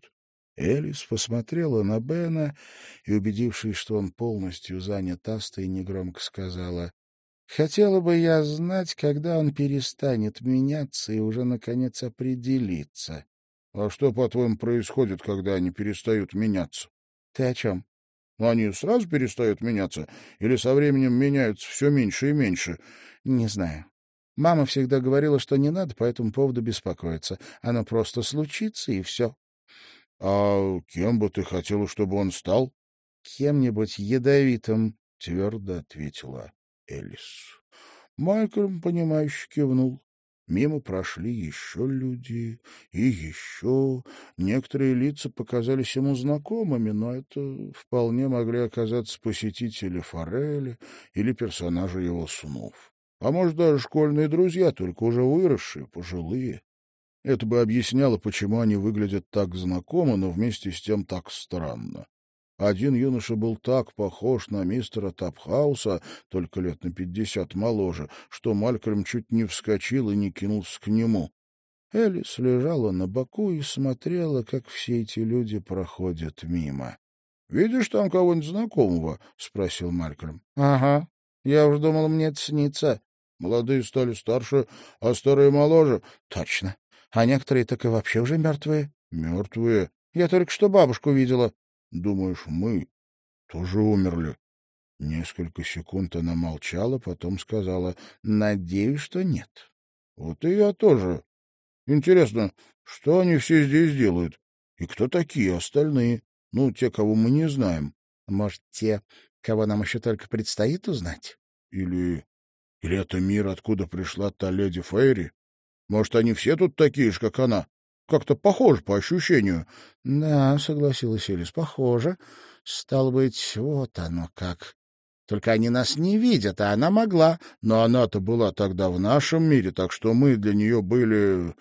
Элис посмотрела на Бена и, убедившись, что он полностью занят Астой, негромко сказала, «Хотела бы я знать, когда он перестанет меняться и уже, наконец, определиться». «А что, по-твоему, происходит, когда они перестают меняться?» «Ты о чем?» Но они сразу перестают меняться или со временем меняются все меньше и меньше? Не знаю. Мама всегда говорила, что не надо по этому поводу беспокоиться. Оно просто случится, и все. — А кем бы ты хотела, чтобы он стал? — Кем-нибудь ядовитым, — твердо ответила Элис. Майкл, понимающе кивнул. Мимо прошли еще люди и еще. Некоторые лица показались ему знакомыми, но это вполне могли оказаться посетители Форели или персонажи его снов. А может, даже школьные друзья, только уже выросшие, пожилые. Это бы объясняло, почему они выглядят так знакомо, но вместе с тем так странно. Один юноша был так похож на мистера Тапхауса, только лет на пятьдесят моложе, что Малькольм чуть не вскочил и не кинулся к нему. Элис лежала на боку и смотрела, как все эти люди проходят мимо. — Видишь там кого-нибудь знакомого? — спросил Малькольм. — Ага. Я уж думал, мне это снится. Молодые стали старше, а старые моложе. — Точно. А некоторые так и вообще уже мертвые. — Мертвые? Я только что бабушку видела. Думаешь, мы тоже умерли? Несколько секунд она молчала, потом сказала, «Надеюсь, что нет». «Вот и я тоже. Интересно, что они все здесь делают? И кто такие остальные? Ну, те, кого мы не знаем. Может, те, кого нам еще только предстоит узнать? Или... Или это мир, откуда пришла та леди Фейри? Может, они все тут такие же, как она? Как-то похоже по ощущению. — Да, — согласилась Элис, — похоже. Стало быть, вот оно как. Только они нас не видят, а она могла. Но она-то была тогда в нашем мире, так что мы для нее были э,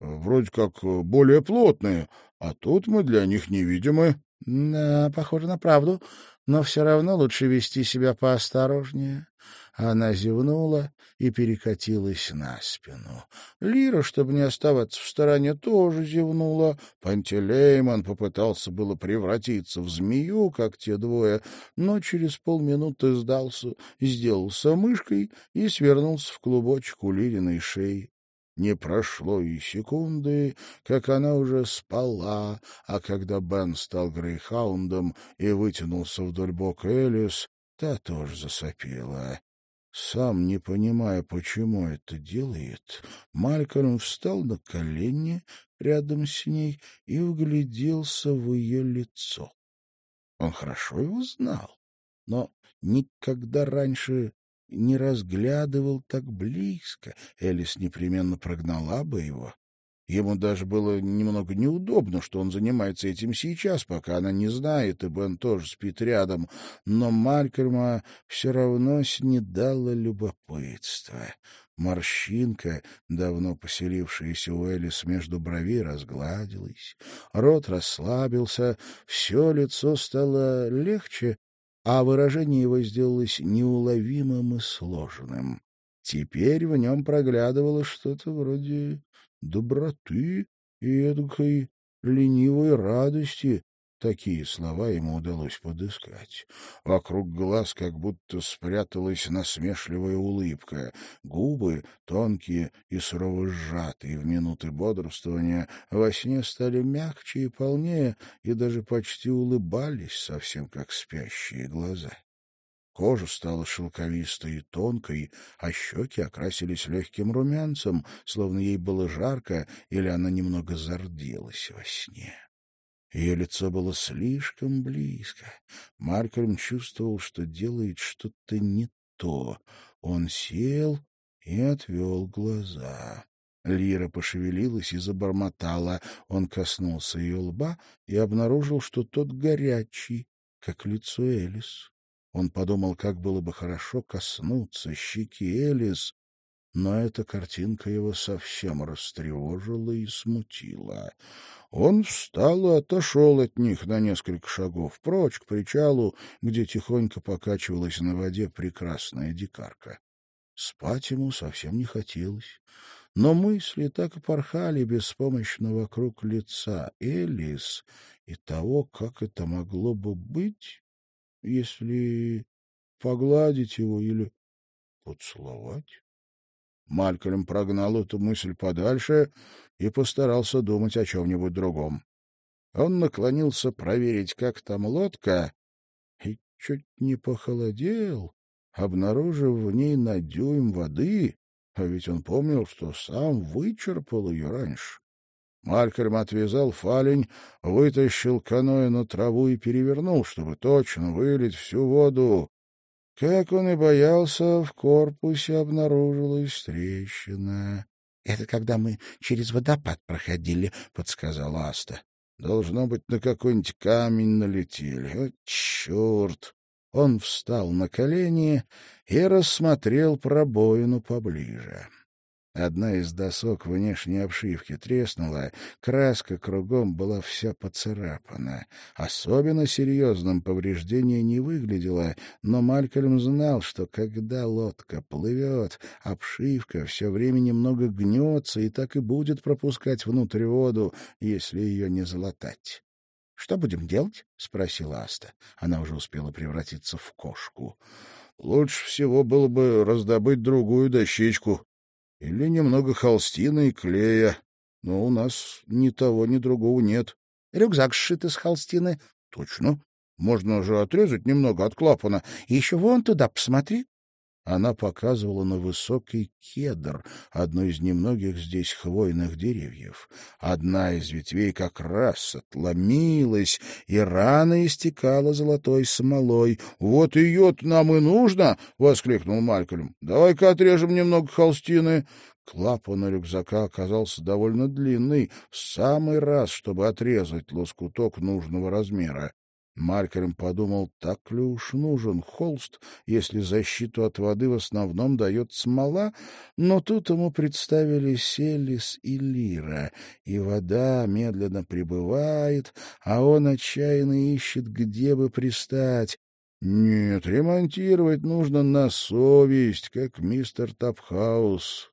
вроде как более плотные, а тут мы для них невидимы. — Да, похоже на правду, но все равно лучше вести себя поосторожнее. Она зевнула и перекатилась на спину. Лира, чтобы не оставаться в стороне, тоже зевнула. Пантелеймон попытался было превратиться в змею, как те двое, но через полминуты сдался, сделался мышкой и свернулся в клубочек у Лириной шеи. Не прошло и секунды, как она уже спала, а когда Бен стал грейхаундом и вытянулся вдоль бока Элис, та тоже засопела. Сам не понимая, почему это делает, Малькольм встал на колени рядом с ней и угляделся в ее лицо. Он хорошо его знал, но никогда раньше не разглядывал так близко. Элис непременно прогнала бы его. Ему даже было немного неудобно, что он занимается этим сейчас, пока она не знает, и Бен тоже спит рядом. Но Малькольма все равно снедало любопытство. Морщинка, давно поселившаяся у Элис между бровей, разгладилась, рот расслабился, все лицо стало легче, а выражение его сделалось неуловимым и сложным. Теперь в нем проглядывало что-то вроде доброты и эдакой ленивой радости. Такие слова ему удалось подыскать. Вокруг глаз как будто спряталась насмешливая улыбка. Губы, тонкие и сурово сжатые в минуты бодрствования, во сне стали мягче и полнее, и даже почти улыбались, совсем как спящие глаза. Кожа стала шелковистой и тонкой, а щеки окрасились легким румянцем, словно ей было жарко или она немного зарделась во сне. Ее лицо было слишком близко. Маркерм чувствовал, что делает что-то не то. Он сел и отвел глаза. Лира пошевелилась и забормотала. Он коснулся ее лба и обнаружил, что тот горячий, как лицо Элис. Он подумал, как было бы хорошо коснуться щеки Элис, но эта картинка его совсем растревожила и смутила. Он встал и отошел от них на несколько шагов, прочь к причалу, где тихонько покачивалась на воде прекрасная дикарка. Спать ему совсем не хотелось, но мысли так и порхали беспомощно вокруг лица Элис и того, как это могло бы быть, если погладить его или поцеловать. Малькольм прогнал эту мысль подальше и постарался думать о чем-нибудь другом. Он наклонился проверить, как там лодка, и чуть не похолодел, обнаружив в ней на дюйм воды, а ведь он помнил, что сам вычерпал ее раньше. Малькольм отвязал фалень, вытащил каноэ на траву и перевернул, чтобы точно вылить всю воду. Как он и боялся, в корпусе обнаружилась трещина. — Это когда мы через водопад проходили, — подсказала Аста. — Должно быть, на какой-нибудь камень налетели. О, черт! Он встал на колени и рассмотрел пробоину поближе. Одна из досок внешней обшивки треснула, краска кругом была вся поцарапана. Особенно серьезным повреждение не выглядело, но Малькольм знал, что когда лодка плывет, обшивка все время немного гнется и так и будет пропускать внутрь воду, если ее не залатать. — Что будем делать? — спросила Аста. Она уже успела превратиться в кошку. — Лучше всего было бы раздобыть другую дощечку, или немного холстины и клея. Но у нас ни того, ни другого нет. Рюкзак сшит из холстины. Точно. Можно же отрезать немного от клапана. Еще вон туда посмотри. Она показывала на высокий кедр, одно из немногих здесь хвойных деревьев. Одна из ветвей как раз отломилась, и рано истекала золотой смолой. — Вот ее-то нам и нужно! — воскликнул Малькольм. — Давай-ка отрежем немного холстины. Клапан рюкзака оказался довольно длинный, в самый раз, чтобы отрезать лоскуток нужного размера. Малькольм подумал, так ли уж нужен холст, если защиту от воды в основном дает смола, но тут ему представились Элис и Лира, и вода медленно прибывает, а он отчаянно ищет, где бы пристать. Нет, ремонтировать нужно на совесть, как мистер Тапхаус.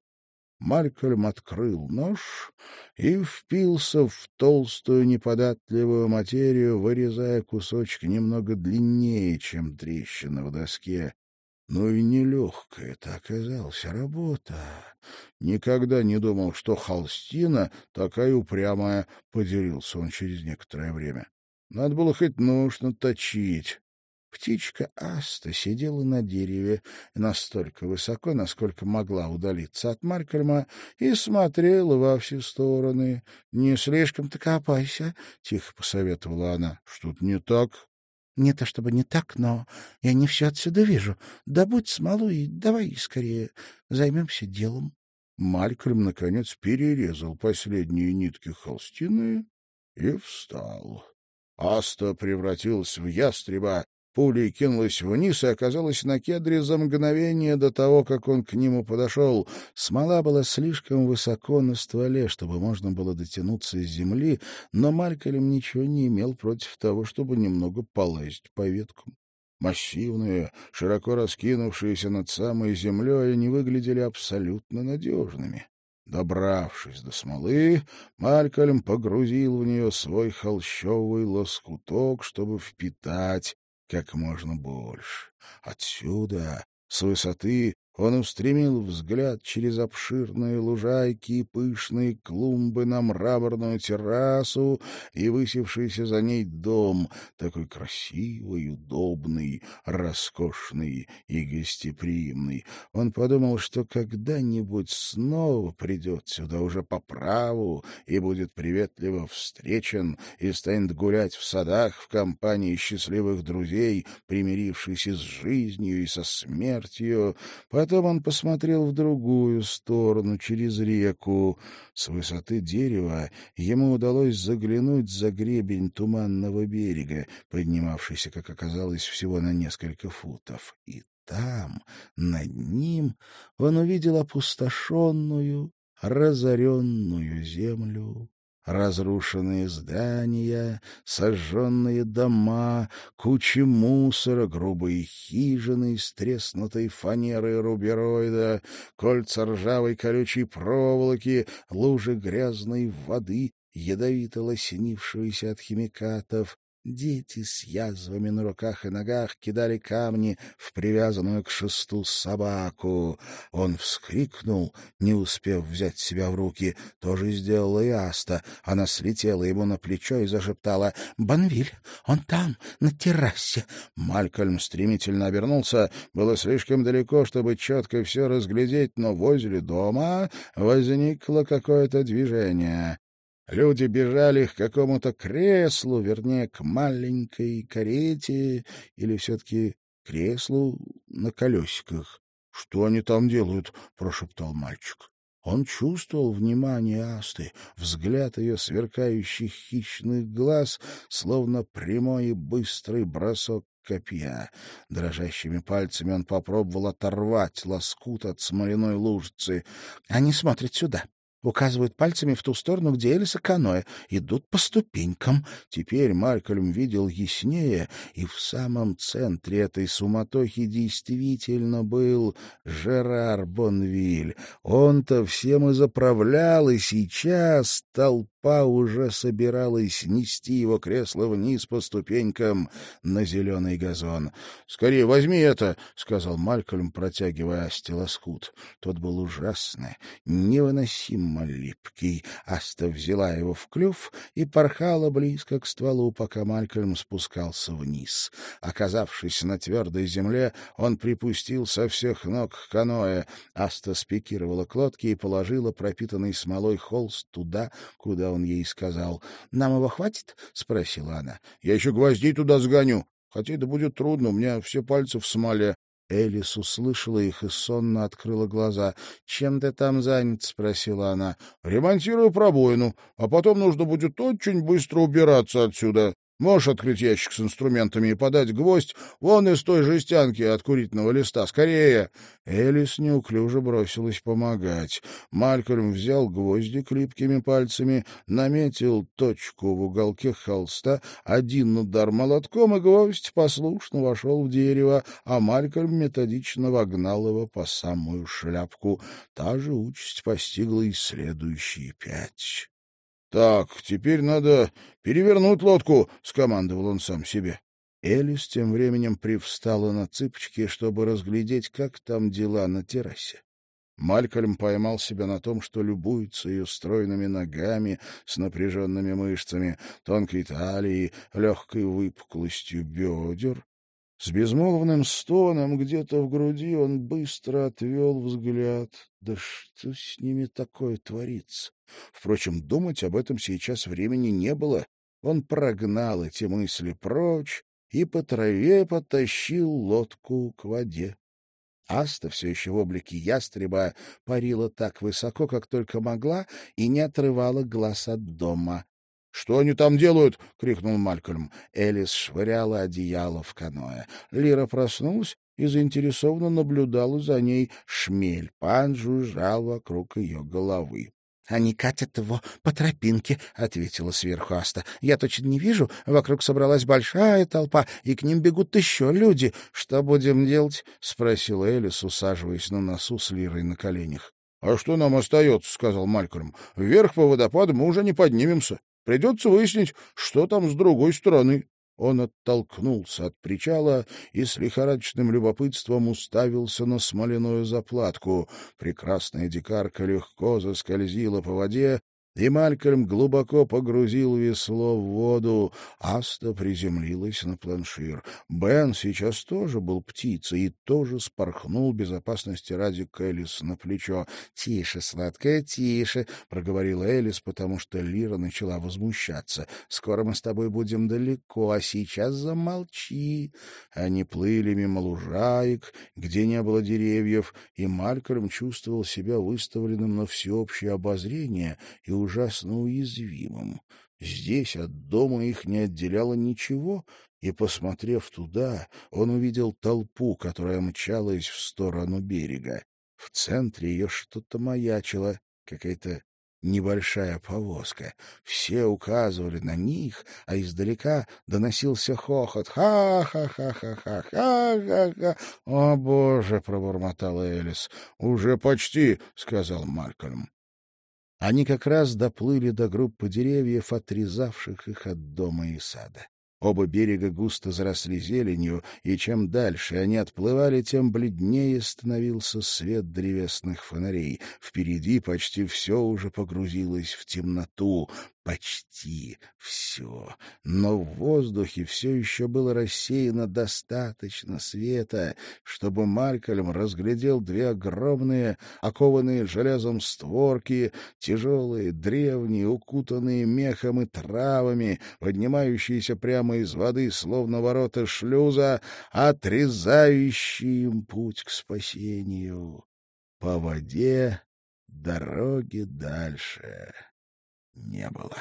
Малькольм открыл нож и впился в толстую неподатливую материю, вырезая кусочек немного длиннее, чем трещина в доске. Ну и нелегкая это оказалась работа. Никогда не думал, что холстина такая упрямая, — поделился он через некоторое время. Надо было хоть нож наточить. Птичка Аста сидела на дереве настолько высоко, насколько могла удалиться от Маркельма, и смотрела во все стороны. — Не слишком-то копайся, — тихо посоветовала она. — Что-то не так? — Не то чтобы не так, но я не все отсюда вижу. Добудь смолу и давай скорее займемся делом. Малькольм, наконец, перерезал последние нитки холстины и встал. Аста превратился в ястреба, Пулей кинулась вниз и оказалась на кедре за мгновение до того, как он к нему подошел. Смола была слишком высоко на стволе, чтобы можно было дотянуться из земли, но Малькольм ничего не имел против того, чтобы немного полазить по веткам. Массивные, широко раскинувшиеся над самой землей, они выглядели абсолютно надежными. Добравшись до смолы, Малькольм погрузил в нее свой холщовый лоскуток, чтобы впитать как можно больше. Отсюда, с высоты, он устремил взгляд через обширные лужайки и пышные клумбы на мраморную террасу и высевшийся за ней дом, такой красивый, удобный, роскошный и гостеприимный. Он подумал, что когда-нибудь снова придет сюда уже по праву и будет приветливо встречен и станет гулять в садах в компании счастливых друзей, примирившись с жизнью и со смертью, Потом он посмотрел в другую сторону, через реку. С высоты дерева ему удалось заглянуть за гребень туманного берега, поднимавшийся, как оказалось, всего на несколько футов. И там, над ним, он увидел опустошенную, разоренную землю разрушенные здания, сожженные дома, кучи мусора, грубые хижины из треснутой фанеры рубероида, кольца ржавой колючей проволоки, лужи грязной воды, ядовито лоснившиеся от химикатов, Дети с язвами на руках и ногах кидали камни в привязанную к шесту собаку. Он вскрикнул, не успев взять себя в руки. То же сделала и Аста. Она слетела ему на плечо и зашептала «Банвиль, он там, на террасе». Малькольм стремительно обернулся. Было слишком далеко, чтобы четко все разглядеть, но возле дома возникло какое-то движение. Люди бежали к какому-то креслу, вернее, к маленькой карете или все-таки креслу на колесиках. — Что они там делают? — прошептал мальчик. Он чувствовал внимание Асты, взгляд ее сверкающих хищных глаз, словно прямой и быстрый бросок копья. Дрожащими пальцами он попробовал оторвать лоскут от смоляной лужицы. — Они смотрят сюда, указывают пальцами в ту сторону, где Элис и Каноэ, идут по ступенькам. Теперь Малькольм видел яснее, и в самом центре этой суматохи действительно был Жерар Бонвиль. Он-то всем и заправлял, и сейчас толпа толпа уже собиралась нести его кресло вниз по ступенькам на зеленый газон. — Скорее возьми это, — сказал Малькольм, протягивая Асте лоскут. Тот был ужасно, невыносимо липкий. Аста взяла его в клюв и порхала близко к стволу, пока Малькольм спускался вниз. Оказавшись на твердой земле, он припустил со всех ног каноэ. Аста спикировала к лодке и положила пропитанный смолой холст туда, куда он ей сказал. — Нам его хватит? — спросила она. — Я еще гвоздей туда сгоню. Хотя это будет трудно, у меня все пальцы в смоле. Элис услышала их и сонно открыла глаза. — Чем ты там занят? — спросила она. — Ремонтирую пробоину, а потом нужно будет очень быстро убираться отсюда. Можешь открыть ящик с инструментами и подать гвоздь вон из той жестянки от курительного листа. Скорее!» Элис неуклюже бросилась помогать. Малькольм взял гвозди клипкими пальцами, наметил точку в уголке холста, один удар молотком, и гвоздь послушно вошел в дерево, а Малькольм методично вогнал его по самую шляпку. Та же участь постигла и следующие пять. «Так, теперь надо перевернуть лодку», — скомандовал он сам себе. Элис тем временем привстала на цыпочки, чтобы разглядеть, как там дела на террасе. Малькольм поймал себя на том, что любуется ее стройными ногами с напряженными мышцами, тонкой талией, легкой выпуклостью бедер. С безмолвным стоном где-то в груди он быстро отвел взгляд. Да что с ними такое творится? Впрочем, думать об этом сейчас времени не было. Он прогнал эти мысли прочь и по траве потащил лодку к воде. Аста, все еще в облике ястреба, парила так высоко, как только могла, и не отрывала глаз от дома. — Что они там делают? — крикнул Малькольм. Элис швыряла одеяло в каноэ. Лира проснулась и заинтересованно наблюдала за ней. Шмель пан жужжал вокруг ее головы. — Они катят его по тропинке, — ответила сверху Аста. — Я точно не вижу. Вокруг собралась большая толпа, и к ним бегут еще люди. — Что будем делать? — спросила Элис, усаживаясь на носу с Лирой на коленях. — А что нам остается? — сказал Малькольм. — Вверх по водопаду мы уже не поднимемся. Придется выяснить, что там с другой стороны. Он оттолкнулся от причала и с лихорадочным любопытством уставился на смоляную заплатку. Прекрасная дикарка легко заскользила по воде, и Малькольм глубоко погрузил весло в воду. Аста приземлилась на планшир. Бен сейчас тоже был птицей и тоже спорхнул безопасности ради к Элис на плечо. — Тише, сладкая, тише, — проговорила Элис, потому что Лира начала возмущаться. — Скоро мы с тобой будем далеко, а сейчас замолчи. Они плыли мимо лужаек, где не было деревьев, и Малькольм чувствовал себя выставленным на всеобщее обозрение и ужасно уязвимым. Здесь от дома их не отделяло ничего, и, посмотрев туда, он увидел толпу, которая мчалась в сторону берега. В центре ее что-то маячило, какая-то небольшая повозка. Все указывали на них, а издалека доносился хохот. «Ха-ха-ха-ха-ха-ха-ха-ха!» «О, боже!» — пробормотала Элис. «Уже почти!» — сказал Малькольм. Они как раз доплыли до группы деревьев, отрезавших их от дома и сада. Оба берега густо заросли зеленью, и чем дальше они отплывали, тем бледнее становился свет древесных фонарей. Впереди почти все уже погрузилось в темноту. Почти все. Но в воздухе все еще было рассеяно достаточно света, чтобы Малькольм разглядел две огромные, окованные железом створки, тяжелые, древние, укутанные мехом и травами, поднимающиеся прямо из воды, словно ворота шлюза, отрезающие им путь к спасению. По воде дороги дальше не было.